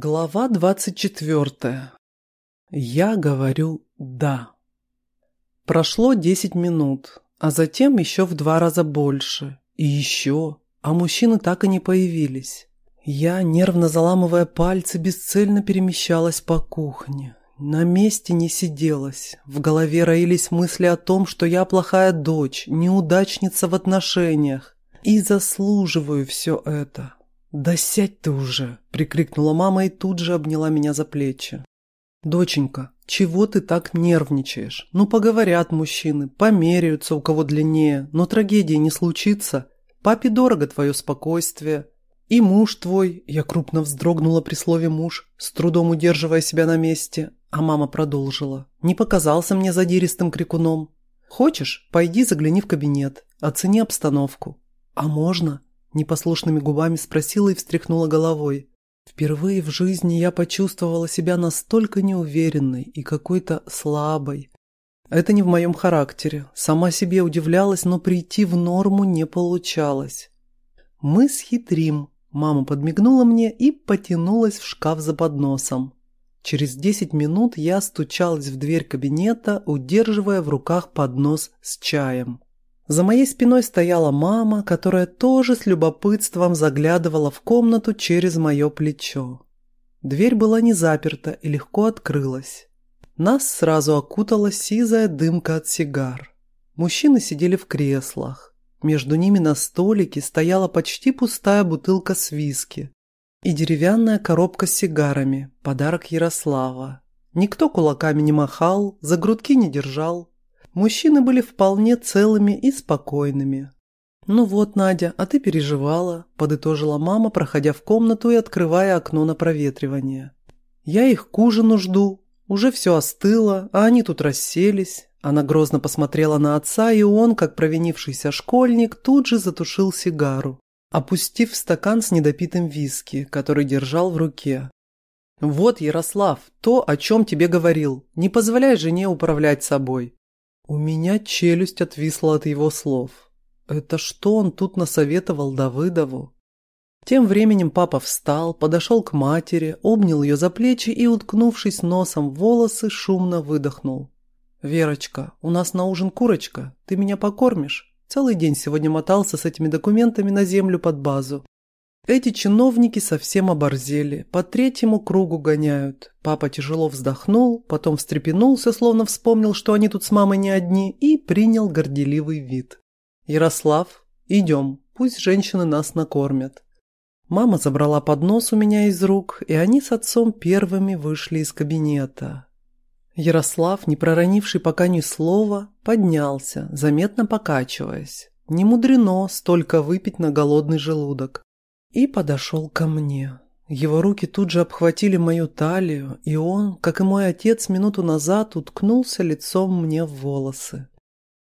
Глава двадцать четвертая. Я говорю «да». Прошло десять минут, а затем еще в два раза больше. И еще, а мужчины так и не появились. Я, нервно заламывая пальцы, бесцельно перемещалась по кухне. На месте не сиделась. В голове роились мысли о том, что я плохая дочь, неудачница в отношениях. И заслуживаю все это. «Да сядь ты уже!» – прикрикнула мама и тут же обняла меня за плечи. «Доченька, чего ты так нервничаешь? Ну, поговорят мужчины, померяются, у кого длиннее, но трагедии не случится. Папе дорого твое спокойствие. И муж твой...» Я крупно вздрогнула при слове «муж», с трудом удерживая себя на месте, а мама продолжила. «Не показался мне задиристым крикуном. Хочешь, пойди загляни в кабинет, оцени обстановку. А можно?» Непослушными губами спросила и встряхнула головой. Впервые в жизни я почувствовала себя настолько неуверенной и какой-то слабой. Это не в моем характере. Сама себе удивлялась, но прийти в норму не получалось. «Мы схитрим», – мама подмигнула мне и потянулась в шкаф за подносом. Через десять минут я стучалась в дверь кабинета, удерживая в руках поднос с чаем. За моей спиной стояла мама, которая тоже с любопытством заглядывала в комнату через мое плечо. Дверь была не заперта и легко открылась. Нас сразу окутала сизая дымка от сигар. Мужчины сидели в креслах. Между ними на столике стояла почти пустая бутылка с виски и деревянная коробка с сигарами, подарок Ярослава. Никто кулаками не махал, за грудки не держал, Мужчины были вполне целыми и спокойными. «Ну вот, Надя, а ты переживала», – подытожила мама, проходя в комнату и открывая окно на проветривание. «Я их к ужину жду. Уже все остыло, а они тут расселись». Она грозно посмотрела на отца, и он, как провинившийся школьник, тут же затушил сигару, опустив стакан с недопитым виски, который держал в руке. «Вот, Ярослав, то, о чем тебе говорил. Не позволяй жене управлять собой. У меня челюсть отвисла от его слов. Это что он тут насоветовал Давыдову? Тем временем папа встал, подошел к матери, обнял ее за плечи и, уткнувшись носом в волосы, шумно выдохнул. «Верочка, у нас на ужин курочка. Ты меня покормишь?» Целый день сегодня мотался с этими документами на землю под базу. Эти чиновники совсем оборзели, по третьему кругу гоняют. Папа тяжело вздохнул, потом встрепенулся, словно вспомнил, что они тут с мамой не одни, и принял горделивый вид. «Ярослав, идем, пусть женщины нас накормят». Мама забрала поднос у меня из рук, и они с отцом первыми вышли из кабинета. Ярослав, не проронивший пока ни слова, поднялся, заметно покачиваясь. Не мудрено столько выпить на голодный желудок и подошел ко мне. Его руки тут же обхватили мою талию, и он, как и мой отец минуту назад, уткнулся лицом мне в волосы.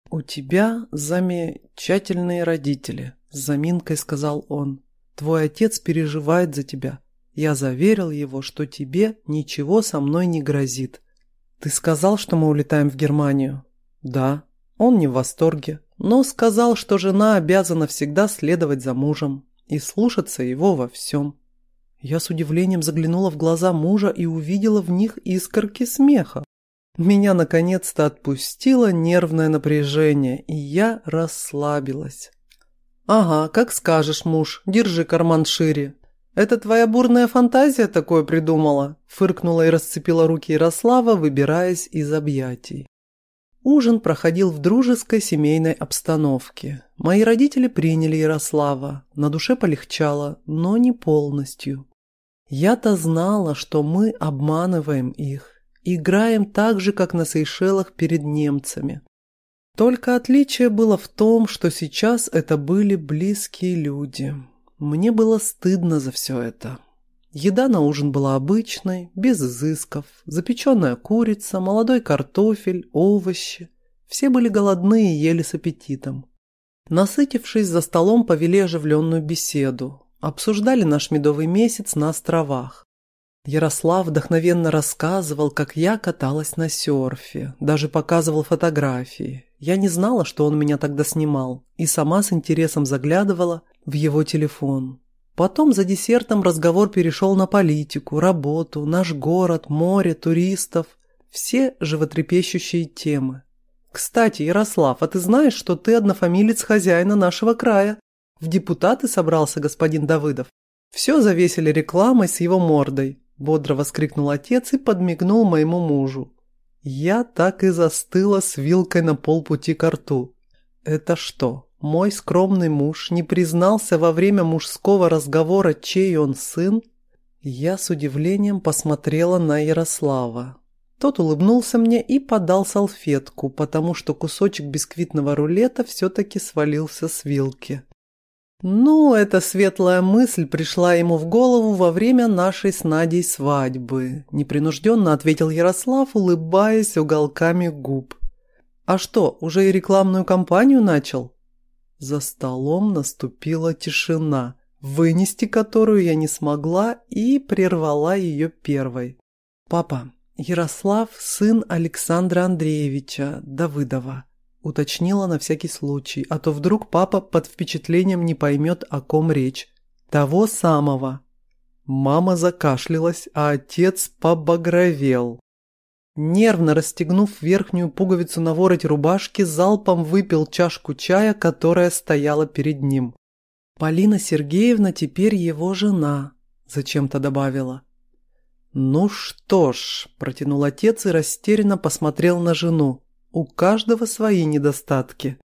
«У тебя замечательные родители», — с заминкой сказал он. «Твой отец переживает за тебя. Я заверил его, что тебе ничего со мной не грозит. Ты сказал, что мы улетаем в Германию?» «Да». Он не в восторге, но сказал, что жена обязана всегда следовать за мужем и слушаться его во всем. Я с удивлением заглянула в глаза мужа и увидела в них искорки смеха. Меня наконец-то отпустило нервное напряжение, и я расслабилась. «Ага, как скажешь, муж, держи карман шире. Это твоя бурная фантазия такое придумала?» Фыркнула и расцепила руки Ярослава, выбираясь из объятий. Ужин проходил в дружеской семейной обстановке. Мои родители приняли Ярослава, на душе полегчало, но не полностью. Я-то знала, что мы обманываем их, играем так же, как на Сейшелах перед немцами. Только отличие было в том, что сейчас это были близкие люди. Мне было стыдно за все это. Еда на ужин была обычной, без изысков. Запеченная курица, молодой картофель, овощи. Все были голодны и ели с аппетитом. Насытившись за столом, повели оживленную беседу. Обсуждали наш медовый месяц на островах. Ярослав вдохновенно рассказывал, как я каталась на серфе, даже показывал фотографии. Я не знала, что он меня тогда снимал, и сама с интересом заглядывала в его телефон. Потом за десертом разговор перешел на политику, работу, наш город, море, туристов. Все животрепещущие темы. «Кстати, Ярослав, а ты знаешь, что ты однофамилец хозяина нашего края? В депутаты собрался господин Давыдов. Все завесили рекламой с его мордой», – бодро воскликнул отец и подмигнул моему мужу. Я так и застыла с вилкой на полпути к рту. «Это что, мой скромный муж не признался во время мужского разговора, чей он сын?» Я с удивлением посмотрела на Ярослава. Тот улыбнулся мне и подал салфетку, потому что кусочек бисквитного рулета все-таки свалился с вилки. Ну, эта светлая мысль пришла ему в голову во время нашей с Надей свадьбы. Непринужденно ответил Ярослав, улыбаясь уголками губ. А что, уже и рекламную кампанию начал? За столом наступила тишина, вынести которую я не смогла и прервала ее первой. «Папа, Ярослав – сын Александра Андреевича Давыдова», – уточнила на всякий случай, а то вдруг папа под впечатлением не поймет, о ком речь. «Того самого». Мама закашлялась, а отец побагровел. Нервно расстегнув верхнюю пуговицу на вороте рубашки, залпом выпил чашку чая, которая стояла перед ним. «Полина Сергеевна теперь его жена», – зачем-то добавила. «Ну что ж», – протянул отец и растерянно посмотрел на жену. «У каждого свои недостатки».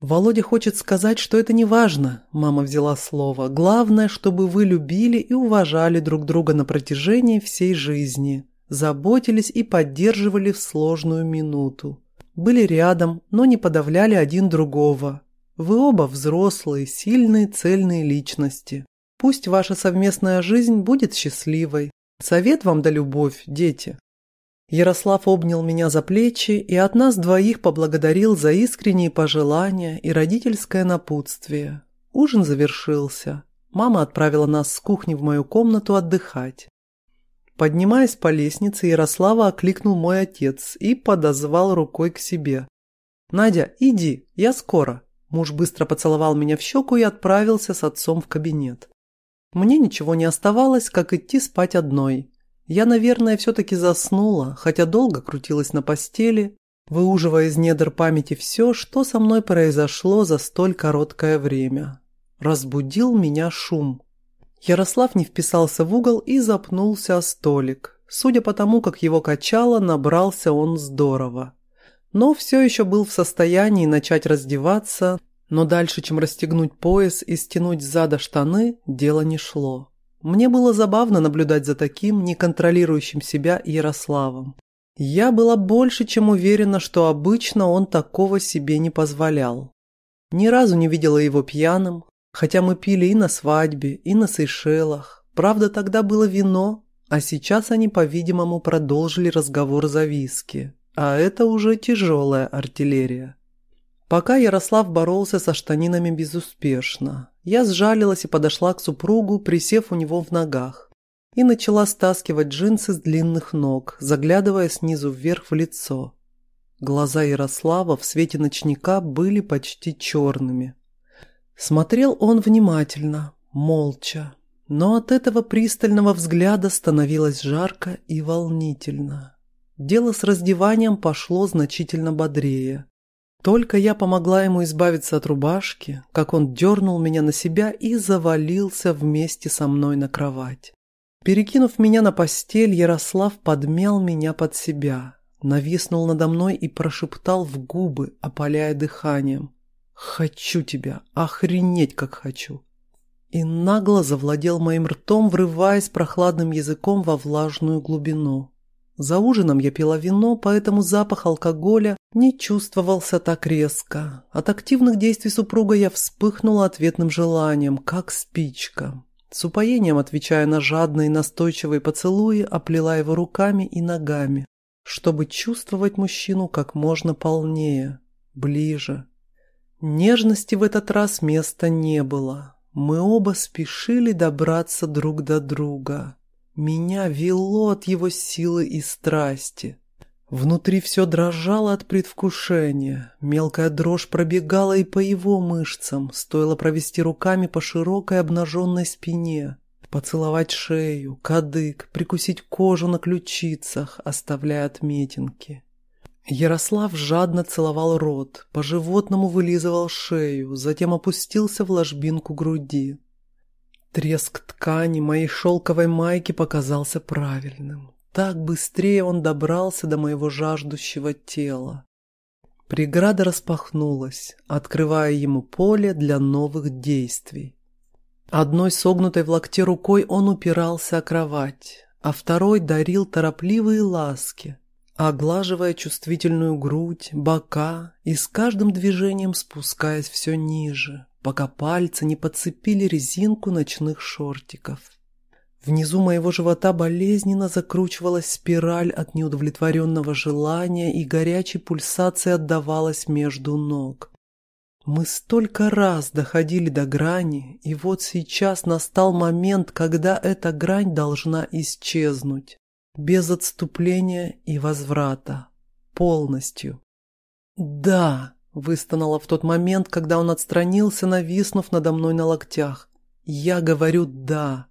«Володя хочет сказать, что это не важно», – мама взяла слово. «Главное, чтобы вы любили и уважали друг друга на протяжении всей жизни, заботились и поддерживали в сложную минуту. Были рядом, но не подавляли один другого. Вы оба взрослые, сильные, цельные личности. Пусть ваша совместная жизнь будет счастливой, Совет вам да любовь, дети. Ярослав обнял меня за плечи и от нас двоих поблагодарил за искренние пожелания и родительское напутствие. Ужин завершился. Мама отправила нас с кухни в мою комнату отдыхать. Поднимаясь по лестнице, Ярослава окликнул мой отец и подозвал рукой к себе. «Надя, иди, я скоро». Муж быстро поцеловал меня в щеку и отправился с отцом в кабинет. Мне ничего не оставалось, как идти спать одной. Я, наверное, все-таки заснула, хотя долго крутилась на постели, выуживая из недр памяти все, что со мной произошло за столь короткое время. Разбудил меня шум. Ярослав не вписался в угол и запнулся о столик. Судя по тому, как его качало, набрался он здорово. Но все еще был в состоянии начать раздеваться, но дальше, чем расстегнуть пояс и стянуть сзада штаны, дело не шло. Мне было забавно наблюдать за таким, неконтролирующим себя Ярославом. Я была больше, чем уверена, что обычно он такого себе не позволял. Ни разу не видела его пьяным, хотя мы пили и на свадьбе, и на Сейшелах. Правда, тогда было вино, а сейчас они, по-видимому, продолжили разговор за виски. А это уже тяжелая артиллерия. Пока Ярослав боролся со штанинами безуспешно, я сжалилась и подошла к супругу, присев у него в ногах, и начала стаскивать джинсы с длинных ног, заглядывая снизу вверх в лицо. Глаза Ярослава в свете ночника были почти черными. Смотрел он внимательно, молча, но от этого пристального взгляда становилось жарко и волнительно. Дело с раздеванием пошло значительно бодрее – только я помогла ему избавиться от рубашки, как он дернул меня на себя и завалился вместе со мной на кровать. Перекинув меня на постель, Ярослав подмял меня под себя, нависнул надо мной и прошептал в губы, опаляя дыханием. «Хочу тебя! Охренеть, как хочу!» И нагло завладел моим ртом, врываясь прохладным языком во влажную глубину. За ужином я пила вино, поэтому запах алкоголя не чувствовался так резко. От активных действий супруга я вспыхнула ответным желанием, как спичка. С упоением, отвечая на жадные настойчивые поцелуи, оплела его руками и ногами, чтобы чувствовать мужчину как можно полнее, ближе. Нежности в этот раз места не было. Мы оба спешили добраться друг до друга. Меня вело от его силы и страсти. Внутри все дрожало от предвкушения. Мелкая дрожь пробегала и по его мышцам. Стоило провести руками по широкой обнаженной спине. Поцеловать шею, кадык, прикусить кожу на ключицах, оставляя отметинки. Ярослав жадно целовал рот, по-животному вылизывал шею, затем опустился в ложбинку груди. Треск ткани моей шелковой майки показался правильным. Так быстрее он добрался до моего жаждущего тела. Преграда распахнулась, открывая ему поле для новых действий. Одной согнутой в локте рукой он упирался о кровать, а второй дарил торопливые ласки, оглаживая чувствительную грудь, бока и с каждым движением спускаясь все ниже, пока пальцы не подцепили резинку ночных шортиков. Внизу моего живота болезненно закручивалась спираль от неудовлетворенного желания и горячей пульсации отдавалась между ног. Мы столько раз доходили до грани, и вот сейчас настал момент, когда эта грань должна исчезнуть. Без отступления и возврата. Полностью. «Да!» – выстонала в тот момент, когда он отстранился, нависнув надо мной на локтях. «Я говорю «да!»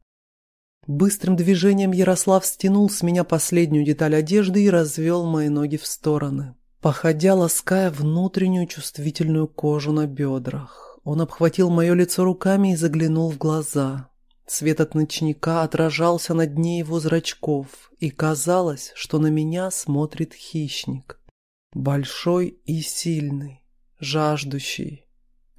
Быстрым движением Ярослав стянул с меня последнюю деталь одежды и развел мои ноги в стороны, походя, лаская внутреннюю чувствительную кожу на бедрах. Он обхватил мое лицо руками и заглянул в глаза. Свет от ночника отражался на дне его зрачков, и казалось, что на меня смотрит хищник. Большой и сильный, жаждущий.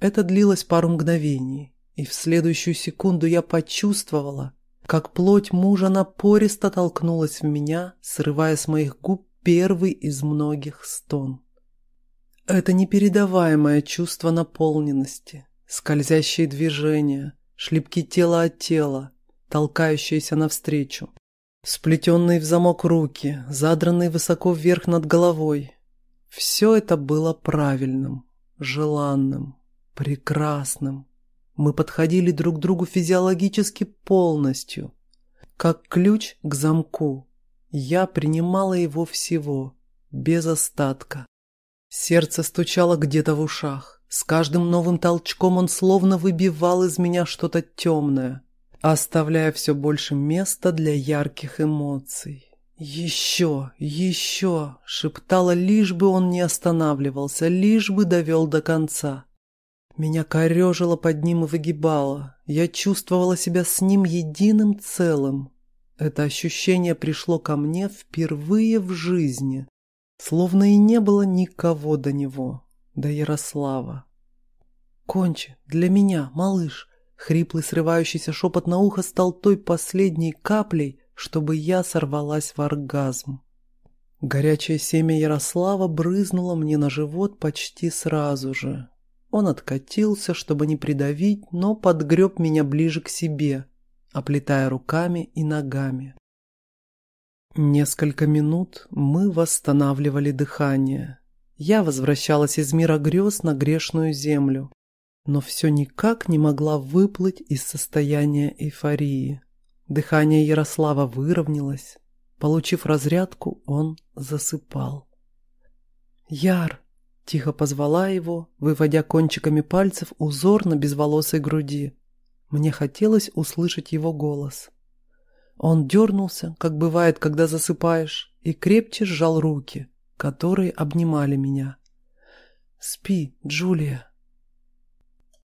Это длилось пару мгновений, и в следующую секунду я почувствовала, как плоть мужа напористо толкнулась в меня, срывая с моих губ первый из многих стон. Это непередаваемое чувство наполненности, скользящие движения, шлепки тела от тела, толкающиеся навстречу, сплетенные в замок руки, задранные высоко вверх над головой. Все это было правильным, желанным, прекрасным. Мы подходили друг к другу физиологически полностью. Как ключ к замку. Я принимала его всего, без остатка. Сердце стучало где-то в ушах. С каждым новым толчком он словно выбивал из меня что-то темное, оставляя все больше места для ярких эмоций. «Еще, еще!» — шептала, лишь бы он не останавливался, лишь бы довел до конца. Меня корежило под ним и выгибало. Я чувствовала себя с ним единым целым. Это ощущение пришло ко мне впервые в жизни. Словно и не было никого до него, до Ярослава. «Кончи, для меня, малыш!» Хриплый срывающийся шепот на ухо стал той последней каплей, чтобы я сорвалась в оргазм. Горячее семя Ярослава брызнуло мне на живот почти сразу же. Он откатился, чтобы не придавить, но подгреб меня ближе к себе, оплетая руками и ногами. Несколько минут мы восстанавливали дыхание. Я возвращалась из мира грез на грешную землю, но все никак не могла выплыть из состояния эйфории. Дыхание Ярослава выровнялось. Получив разрядку, он засыпал. «Яр, Тихо позвала его, выводя кончиками пальцев узор на безволосой груди. Мне хотелось услышать его голос. Он дернулся, как бывает, когда засыпаешь, и крепче сжал руки, которые обнимали меня. «Спи, Джулия!»